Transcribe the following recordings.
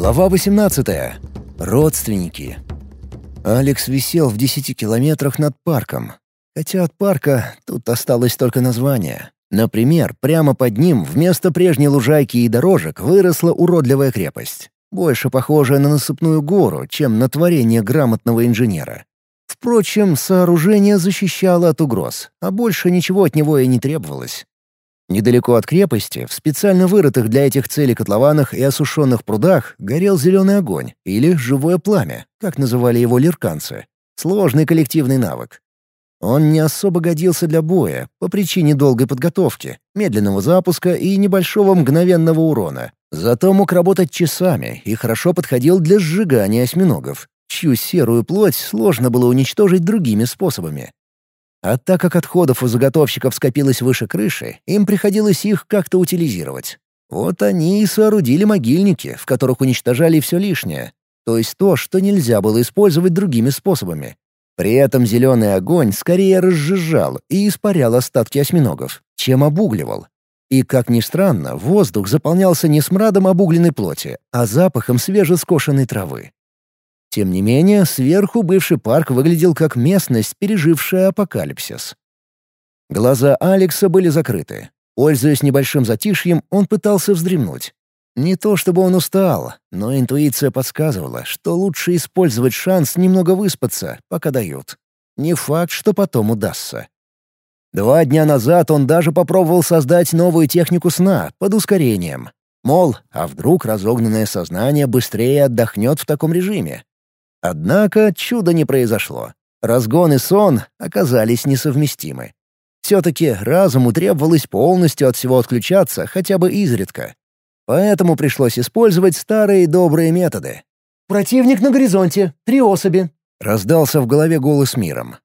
Глава 18. Родственники. Алекс висел в десяти километрах над парком. Хотя от парка тут осталось только название. Например, прямо под ним вместо прежней лужайки и дорожек выросла уродливая крепость. Больше похожая на насыпную гору, чем на творение грамотного инженера. Впрочем, сооружение защищало от угроз, а больше ничего от него и не требовалось. Недалеко от крепости, в специально вырытых для этих целей котлованах и осушенных прудах, горел зеленый огонь, или живое пламя, как называли его лирканцы. Сложный коллективный навык. Он не особо годился для боя по причине долгой подготовки, медленного запуска и небольшого мгновенного урона. Зато мог работать часами и хорошо подходил для сжигания осьминогов, чью серую плоть сложно было уничтожить другими способами. А так как отходов у заготовщиков скопилось выше крыши, им приходилось их как-то утилизировать. Вот они и соорудили могильники, в которых уничтожали все лишнее, то есть то, что нельзя было использовать другими способами. При этом зеленый огонь скорее разжижал и испарял остатки осьминогов, чем обугливал. И, как ни странно, воздух заполнялся не смрадом обугленной плоти, а запахом свежескошенной травы. Тем не менее, сверху бывший парк выглядел как местность, пережившая апокалипсис. Глаза Алекса были закрыты. Пользуясь небольшим затишьем, он пытался вздремнуть. Не то чтобы он устал, но интуиция подсказывала, что лучше использовать шанс немного выспаться, пока дают. Не факт, что потом удастся. Два дня назад он даже попробовал создать новую технику сна под ускорением. Мол, а вдруг разогнанное сознание быстрее отдохнет в таком режиме? Однако чуда не произошло. Разгон и сон оказались несовместимы. Все-таки разуму требовалось полностью от всего отключаться хотя бы изредка. Поэтому пришлось использовать старые добрые методы. «Противник на горизонте. Три особи», — раздался в голове голос миром.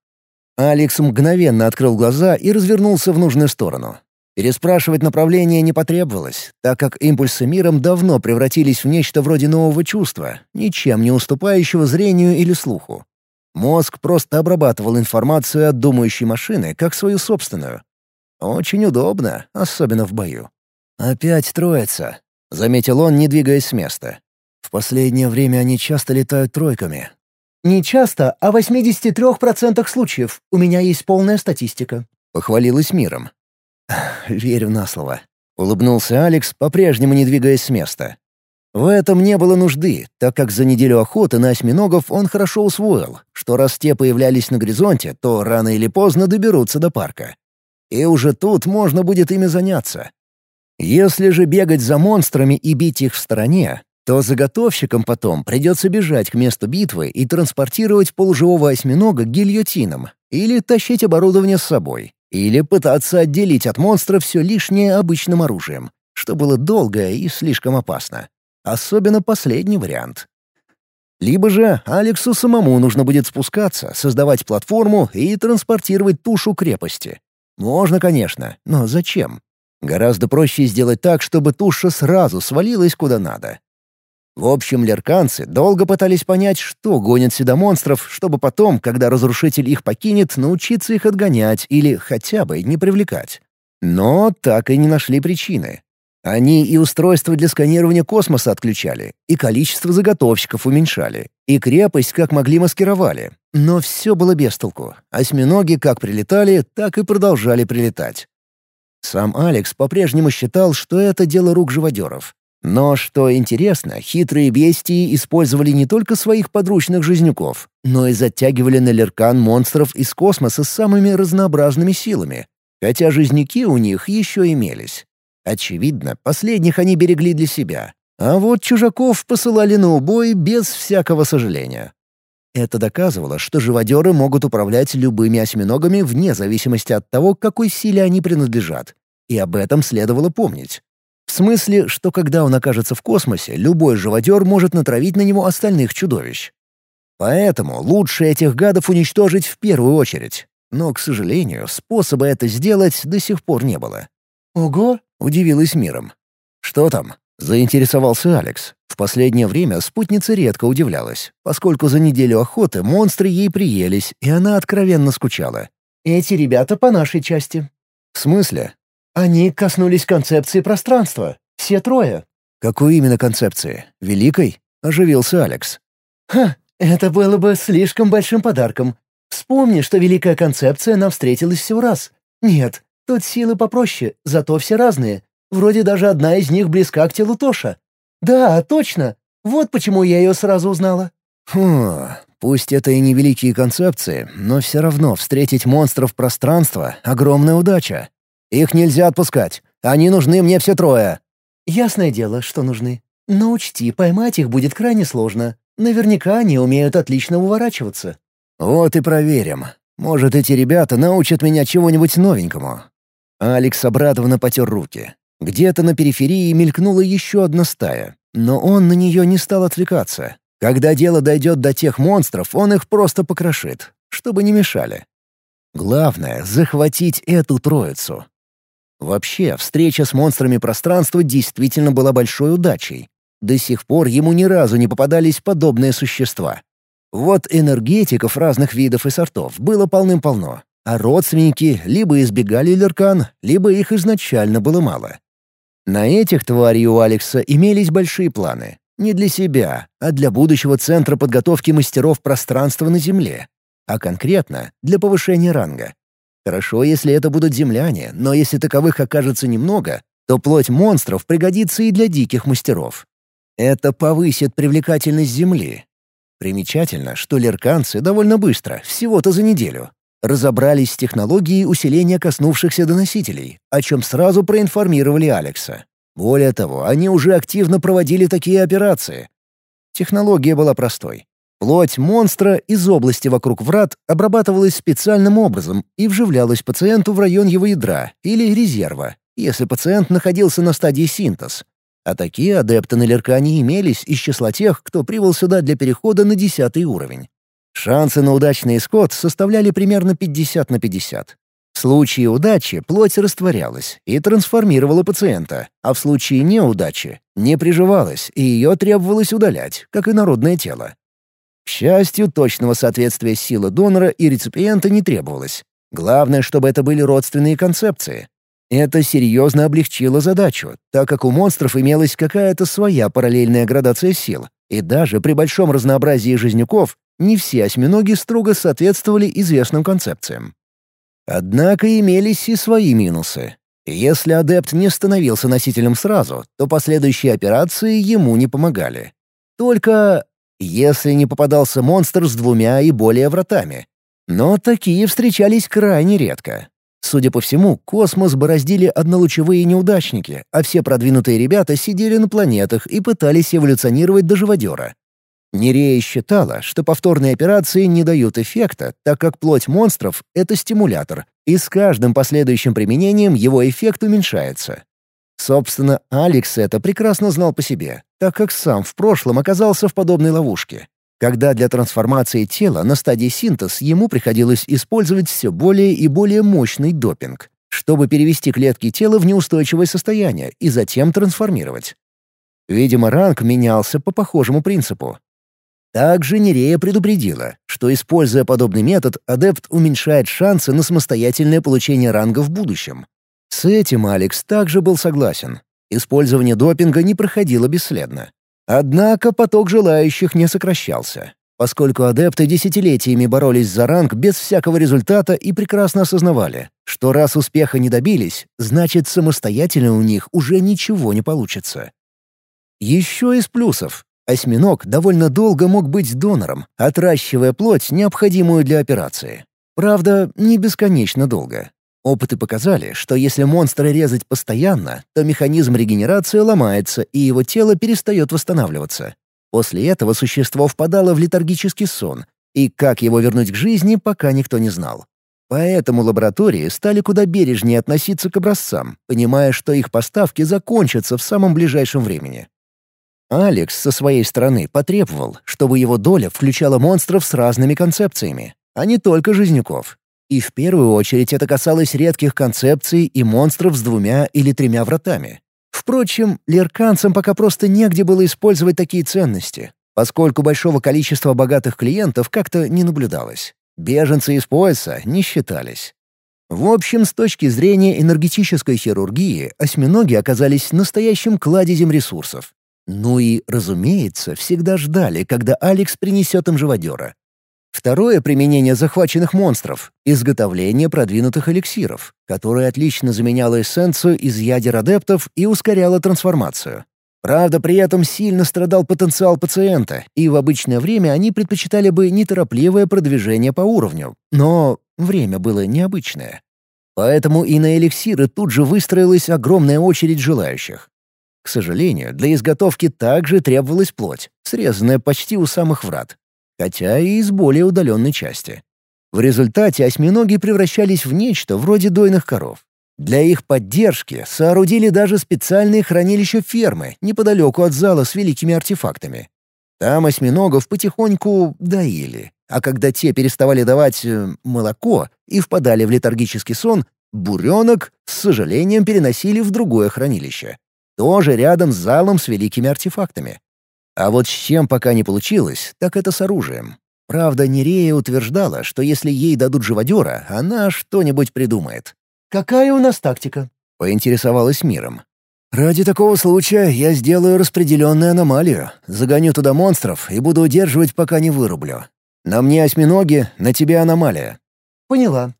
Алекс мгновенно открыл глаза и развернулся в нужную сторону. Переспрашивать направление не потребовалось, так как импульсы миром давно превратились в нечто вроде нового чувства, ничем не уступающего зрению или слуху. Мозг просто обрабатывал информацию от думающей машины как свою собственную. Очень удобно, особенно в бою. «Опять троица», — заметил он, не двигаясь с места. «В последнее время они часто летают тройками». «Не часто, а в 83% случаев. У меня есть полная статистика», — похвалилась миром. «Верю на слово», — улыбнулся Алекс, по-прежнему не двигаясь с места. В этом не было нужды, так как за неделю охоты на осьминогов он хорошо усвоил, что раз те появлялись на горизонте, то рано или поздно доберутся до парка. И уже тут можно будет ими заняться. Если же бегать за монстрами и бить их в стороне, то заготовщикам потом придется бежать к месту битвы и транспортировать полуживого осьминога гильотином или тащить оборудование с собой. Или пытаться отделить от монстра все лишнее обычным оружием, что было долго и слишком опасно. Особенно последний вариант. Либо же Алексу самому нужно будет спускаться, создавать платформу и транспортировать тушу крепости. Можно, конечно, но зачем? Гораздо проще сделать так, чтобы туша сразу свалилась куда надо. В общем, лерканцы долго пытались понять, что гонят сюда монстров, чтобы потом, когда разрушитель их покинет, научиться их отгонять или хотя бы не привлекать. Но так и не нашли причины. Они и устройства для сканирования космоса отключали, и количество заготовщиков уменьшали, и крепость как могли маскировали. Но все было без толку. Осьминоги как прилетали, так и продолжали прилетать. Сам Алекс по-прежнему считал, что это дело рук живодеров. Но, что интересно, хитрые бестии использовали не только своих подручных жизнюков, но и затягивали на Леркан монстров из космоса с самыми разнообразными силами, хотя жизняки у них еще имелись. Очевидно, последних они берегли для себя, а вот чужаков посылали на убой без всякого сожаления. Это доказывало, что живодеры могут управлять любыми осьминогами вне зависимости от того, какой силе они принадлежат. И об этом следовало помнить. В смысле, что когда он окажется в космосе, любой живодер может натравить на него остальных чудовищ. Поэтому лучше этих гадов уничтожить в первую очередь. Но, к сожалению, способа это сделать до сих пор не было. «Ого!» — удивилась миром. «Что там?» — заинтересовался Алекс. В последнее время спутница редко удивлялась, поскольку за неделю охоты монстры ей приелись, и она откровенно скучала. «Эти ребята по нашей части». «В смысле?» Они коснулись концепции пространства. Все трое. «Какой именно концепции? Великой?» — оживился Алекс. «Ха, это было бы слишком большим подарком. Вспомни, что великая концепция нам встретилась всего раз. Нет, тут силы попроще, зато все разные. Вроде даже одна из них близка к телу Тоша. Да, точно. Вот почему я ее сразу узнала». «Хм, пусть это и не великие концепции, но все равно встретить монстров пространства — огромная удача. Их нельзя отпускать. Они нужны мне все трое». «Ясное дело, что нужны. Но учти, поймать их будет крайне сложно. Наверняка они умеют отлично уворачиваться». «Вот и проверим. Может, эти ребята научат меня чего-нибудь новенькому». Алекс обрадованно потер руки. Где-то на периферии мелькнула еще одна стая, но он на нее не стал отвлекаться. Когда дело дойдет до тех монстров, он их просто покрошит, чтобы не мешали. Главное — захватить эту троицу. Вообще, встреча с монстрами пространства действительно была большой удачей. До сих пор ему ни разу не попадались подобные существа. Вот энергетиков разных видов и сортов было полным-полно, а родственники либо избегали леркан, либо их изначально было мало. На этих тварей у Алекса имелись большие планы. Не для себя, а для будущего центра подготовки мастеров пространства на Земле. А конкретно для повышения ранга. Хорошо, если это будут земляне, но если таковых окажется немного, то плоть монстров пригодится и для диких мастеров. Это повысит привлекательность Земли. Примечательно, что лерканцы довольно быстро, всего-то за неделю, разобрались с технологией усиления коснувшихся доносителей, о чем сразу проинформировали Алекса. Более того, они уже активно проводили такие операции. Технология была простой. Плоть монстра из области вокруг врат обрабатывалась специальным образом и вживлялась пациенту в район его ядра или резерва, если пациент находился на стадии синтез. А такие адепты на Леркане имелись из числа тех, кто прибыл сюда для перехода на десятый уровень. Шансы на удачный исход составляли примерно 50 на 50. В случае удачи плоть растворялась и трансформировала пациента, а в случае неудачи не приживалась и ее требовалось удалять, как и народное тело. К счастью, точного соответствия силы донора и реципиента не требовалось. Главное, чтобы это были родственные концепции. Это серьезно облегчило задачу, так как у монстров имелась какая-то своя параллельная градация сил, и даже при большом разнообразии жизнюков не все осьминоги строго соответствовали известным концепциям. Однако имелись и свои минусы. Если адепт не становился носителем сразу, то последующие операции ему не помогали. Только если не попадался монстр с двумя и более вратами. Но такие встречались крайне редко. Судя по всему, космос бороздили однолучевые неудачники, а все продвинутые ребята сидели на планетах и пытались эволюционировать до живодера. Нерея считала, что повторные операции не дают эффекта, так как плоть монстров — это стимулятор, и с каждым последующим применением его эффект уменьшается. Собственно, Алекс это прекрасно знал по себе, так как сам в прошлом оказался в подобной ловушке когда для трансформации тела на стадии синтез ему приходилось использовать все более и более мощный допинг, чтобы перевести клетки тела в неустойчивое состояние и затем трансформировать. Видимо, ранг менялся по похожему принципу. Также Нерея предупредила, что, используя подобный метод, адепт уменьшает шансы на самостоятельное получение ранга в будущем. С этим Алекс также был согласен. Использование допинга не проходило бесследно. Однако поток желающих не сокращался, поскольку адепты десятилетиями боролись за ранг без всякого результата и прекрасно осознавали, что раз успеха не добились, значит самостоятельно у них уже ничего не получится. Еще из плюсов. Осьминог довольно долго мог быть донором, отращивая плоть, необходимую для операции. Правда, не бесконечно долго. Опыты показали, что если монстра резать постоянно, то механизм регенерации ломается, и его тело перестает восстанавливаться. После этого существо впадало в летаргический сон, и как его вернуть к жизни, пока никто не знал. Поэтому лаборатории стали куда бережнее относиться к образцам, понимая, что их поставки закончатся в самом ближайшем времени. Алекс со своей стороны потребовал, чтобы его доля включала монстров с разными концепциями, а не только жизняков. И в первую очередь это касалось редких концепций и монстров с двумя или тремя вратами. Впрочем, лерканцам пока просто негде было использовать такие ценности, поскольку большого количества богатых клиентов как-то не наблюдалось. Беженцы из пояса не считались. В общем, с точки зрения энергетической хирургии, осьминоги оказались настоящим кладезем ресурсов. Ну и, разумеется, всегда ждали, когда Алекс принесет им живодера. Второе применение захваченных монстров — изготовление продвинутых эликсиров, которое отлично заменяло эссенцию из ядер адептов и ускоряло трансформацию. Правда, при этом сильно страдал потенциал пациента, и в обычное время они предпочитали бы неторопливое продвижение по уровню, но время было необычное. Поэтому и на эликсиры тут же выстроилась огромная очередь желающих. К сожалению, для изготовки также требовалась плоть, срезанная почти у самых врат, хотя и из более удаленной части. В результате осьминоги превращались в нечто вроде дойных коров. Для их поддержки соорудили даже специальные хранилища фермы неподалеку от зала с великими артефактами. Там осьминогов потихоньку доили, а когда те переставали давать э, молоко и впадали в летаргический сон, буренок с сожалением переносили в другое хранилище. Тоже рядом с залом с великими артефактами. А вот с чем пока не получилось, так это с оружием. Правда, Нерея утверждала, что если ей дадут живодера, она что-нибудь придумает. «Какая у нас тактика?» — поинтересовалась миром. «Ради такого случая я сделаю распределенную аномалию, загоню туда монстров и буду удерживать, пока не вырублю. На мне осьминоги, на тебе аномалия». «Поняла».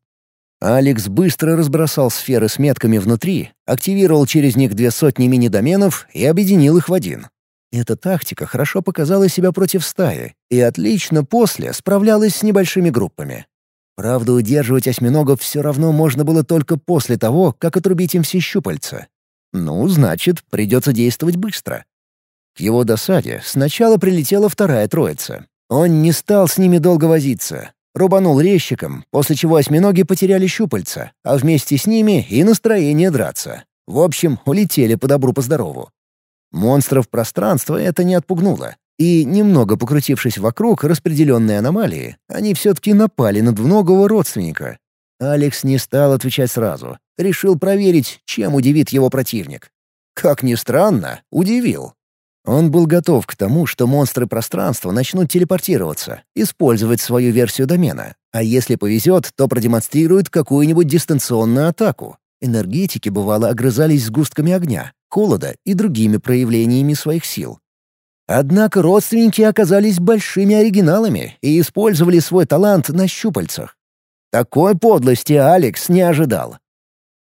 Алекс быстро разбросал сферы с метками внутри, активировал через них две сотни мини-доменов и объединил их в один. Эта тактика хорошо показала себя против стаи и отлично после справлялась с небольшими группами. Правда, удерживать осьминогов все равно можно было только после того, как отрубить им все щупальца. Ну, значит, придется действовать быстро. К его досаде сначала прилетела вторая троица. Он не стал с ними долго возиться. Рубанул резчиком, после чего осьминоги потеряли щупальца, а вместе с ними и настроение драться. В общем, улетели по добру по здорову. Монстров пространства это не отпугнуло. И, немного покрутившись вокруг распределенной аномалии, они все-таки напали на двуногого родственника. Алекс не стал отвечать сразу. Решил проверить, чем удивит его противник. Как ни странно, удивил. Он был готов к тому, что монстры пространства начнут телепортироваться, использовать свою версию домена, а если повезет, то продемонстрируют какую-нибудь дистанционную атаку. Энергетики, бывало, огрызались сгустками огня, холода и другими проявлениями своих сил. Однако родственники оказались большими оригиналами и использовали свой талант на щупальцах. Такой подлости Алекс не ожидал.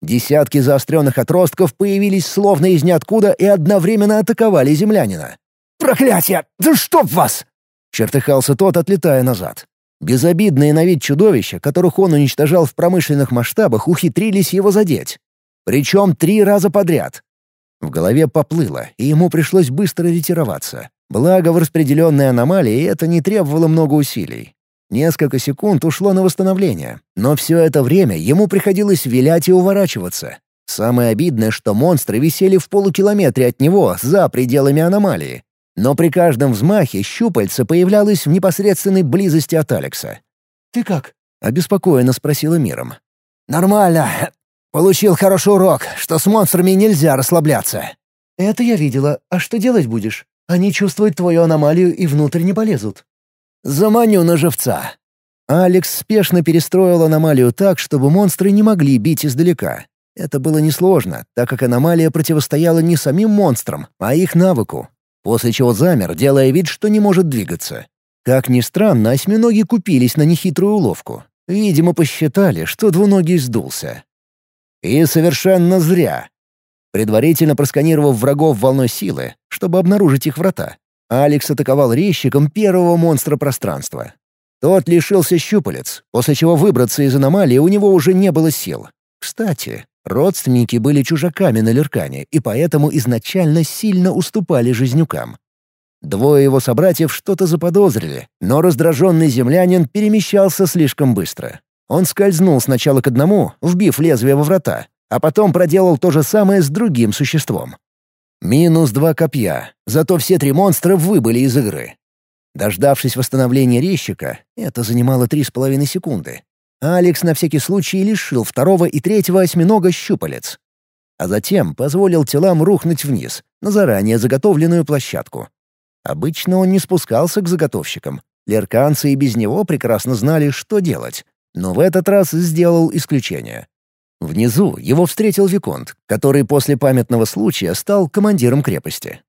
Десятки заостренных отростков появились словно из ниоткуда и одновременно атаковали землянина. «Проклятие! Да чтоб вас!» — чертыхался тот, отлетая назад. Безобидные на вид чудовища, которых он уничтожал в промышленных масштабах, ухитрились его задеть. Причем три раза подряд. В голове поплыло, и ему пришлось быстро ретироваться. Благо, в распределенной аномалии это не требовало много усилий. Несколько секунд ушло на восстановление, но все это время ему приходилось вилять и уворачиваться. Самое обидное, что монстры висели в полукилометре от него, за пределами аномалии. Но при каждом взмахе щупальца появлялось в непосредственной близости от Алекса. «Ты как?» — обеспокоенно спросила Миром. «Нормально. Получил хороший урок, что с монстрами нельзя расслабляться». «Это я видела. А что делать будешь?» Они чувствуют твою аномалию и внутрь не полезут». «Заманю на живца». Алекс спешно перестроил аномалию так, чтобы монстры не могли бить издалека. Это было несложно, так как аномалия противостояла не самим монстрам, а их навыку, после чего замер, делая вид, что не может двигаться. Как ни странно, осьминоги купились на нехитрую уловку. Видимо, посчитали, что двуногий сдулся. И совершенно зря. Предварительно просканировав врагов волной силы, чтобы обнаружить их врата, Алекс атаковал резчиком первого монстра пространства. Тот лишился щупалец, после чего выбраться из аномалии у него уже не было сил. Кстати, родственники были чужаками на Леркане и поэтому изначально сильно уступали жизнюкам. Двое его собратьев что-то заподозрили, но раздраженный землянин перемещался слишком быстро. Он скользнул сначала к одному, вбив лезвие во врата, а потом проделал то же самое с другим существом. Минус два копья, зато все три монстра выбыли из игры. Дождавшись восстановления резчика, это занимало три с половиной секунды, Алекс на всякий случай лишил второго и третьего осьминога щупалец. А затем позволил телам рухнуть вниз, на заранее заготовленную площадку. Обычно он не спускался к заготовщикам. Лерканцы и без него прекрасно знали, что делать. Но в этот раз сделал исключение. Внизу его встретил Виконт, который после памятного случая стал командиром крепости.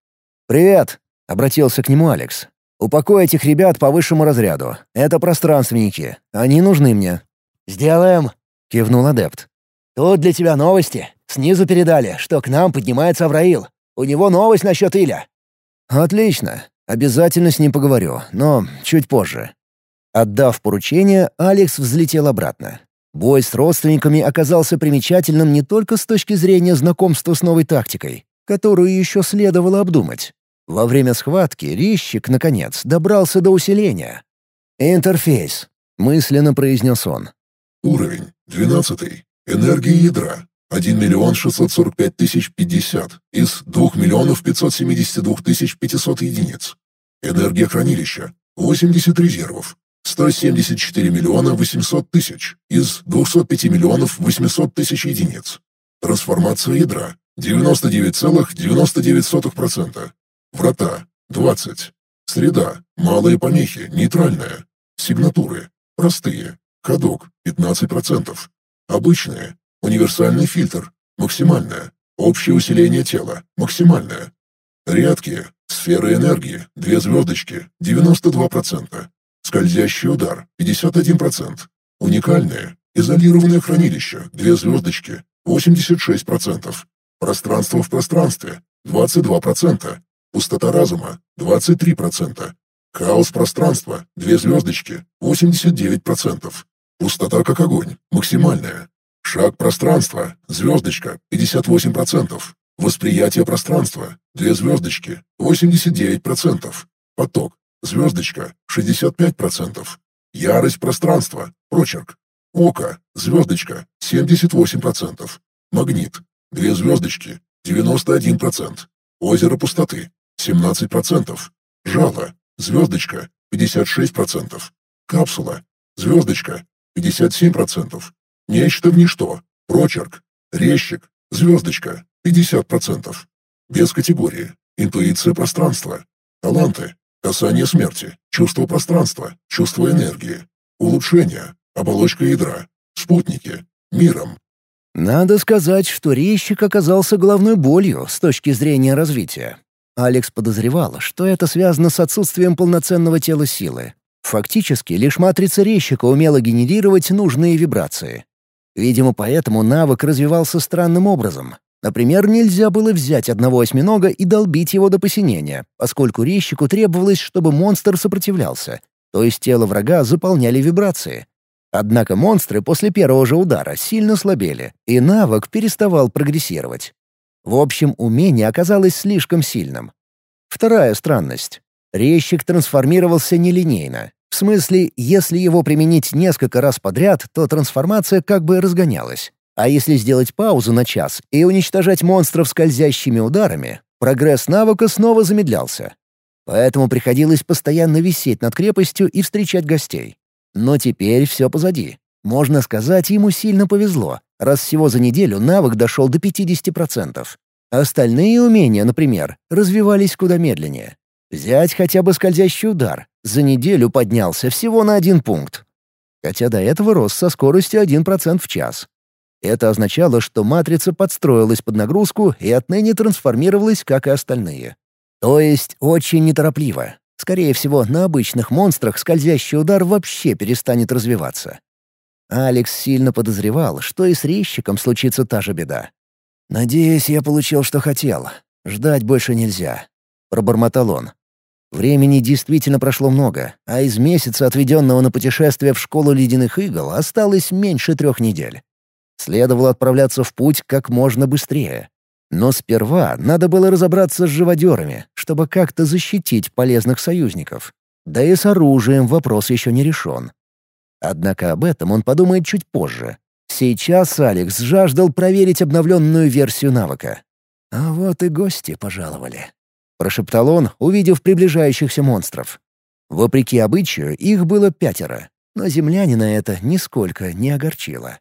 «Привет!» — обратился к нему Алекс. «Упокой этих ребят по высшему разряду. Это пространственники. Они нужны мне». «Сделаем!» — кивнул адепт. «Тут для тебя новости. Снизу передали, что к нам поднимается Авраил. У него новость насчет Иля». «Отлично. Обязательно с ним поговорю, но чуть позже». Отдав поручение, Алекс взлетел обратно. Бой с родственниками оказался примечательным не только с точки зрения знакомства с новой тактикой, которую еще следовало обдумать. Во время схватки резчик, наконец, добрался до усиления. «Интерфейс», — мысленно произнес он. Уровень 12. Энергия ядра 1 миллион 645 тысяч 50 из 2 миллионов 572 тысяч 500 единиц. Энергия хранилища 80 резервов 174 миллиона 800 тысяч из 205 миллионов 800 тысяч единиц. Трансформация ядра 99,99%. Врата 20. Среда. Малые помехи. Нейтральная. Сигнатуры. Простые. Ходок 15%. Обычные. Универсальный фильтр. Максимальное. Общее усиление тела. Максимальное. Редкие. Сферы энергии. Две звездочки. 92%. Скользящий удар – 51%. Уникальное, изолированное хранилище – две звездочки – 86%. Пространство в пространстве – 22%. Пустота разума – 23%. Хаос пространства – две звездочки – 89%. Пустота как огонь – максимальная. Шаг пространства – звездочка – 58%. Восприятие пространства – две звездочки – 89%. Поток Звездочка — 65%. Ярость пространства. Прочерк. Око. Звездочка. 78%. Магнит. Две звездочки. 91%. Озеро пустоты. 17%. Жало. Звездочка. 56%. Капсула. Звездочка. 57%. Нечто в ничто. Прочерк. Резчик. Звездочка. 50%. Без категории. Интуиция пространства. Таланты. Касание смерти, чувство пространства, чувство энергии, улучшение, оболочка ядра, спутники, миром. Надо сказать, что резчик оказался головной болью с точки зрения развития. Алекс подозревал, что это связано с отсутствием полноценного тела силы. Фактически, лишь матрица резчика умела генерировать нужные вибрации. Видимо, поэтому навык развивался странным образом, Например, нельзя было взять одного осьминога и долбить его до посинения, поскольку резчику требовалось, чтобы монстр сопротивлялся, то есть тело врага заполняли вибрации. Однако монстры после первого же удара сильно слабели, и навык переставал прогрессировать. В общем, умение оказалось слишком сильным. Вторая странность. Резчик трансформировался нелинейно. В смысле, если его применить несколько раз подряд, то трансформация как бы разгонялась. А если сделать паузу на час и уничтожать монстров скользящими ударами, прогресс навыка снова замедлялся. Поэтому приходилось постоянно висеть над крепостью и встречать гостей. Но теперь все позади. Можно сказать, ему сильно повезло, раз всего за неделю навык дошел до 50%. Остальные умения, например, развивались куда медленнее. Взять хотя бы скользящий удар. За неделю поднялся всего на один пункт. Хотя до этого рос со скоростью 1% в час. Это означало, что матрица подстроилась под нагрузку и отныне трансформировалась, как и остальные. То есть очень неторопливо. Скорее всего, на обычных монстрах скользящий удар вообще перестанет развиваться. Алекс сильно подозревал, что и с резчиком случится та же беда. «Надеюсь, я получил, что хотел. Ждать больше нельзя», — пробормотал он. Времени действительно прошло много, а из месяца, отведенного на путешествие в школу ледяных игл, осталось меньше трех недель. Следовало отправляться в путь как можно быстрее. Но сперва надо было разобраться с живодерами, чтобы как-то защитить полезных союзников. Да и с оружием вопрос еще не решен. Однако об этом он подумает чуть позже. Сейчас Алекс жаждал проверить обновленную версию навыка. «А вот и гости пожаловали», — прошептал он, увидев приближающихся монстров. Вопреки обычаю, их было пятеро, но землянина это нисколько не огорчило.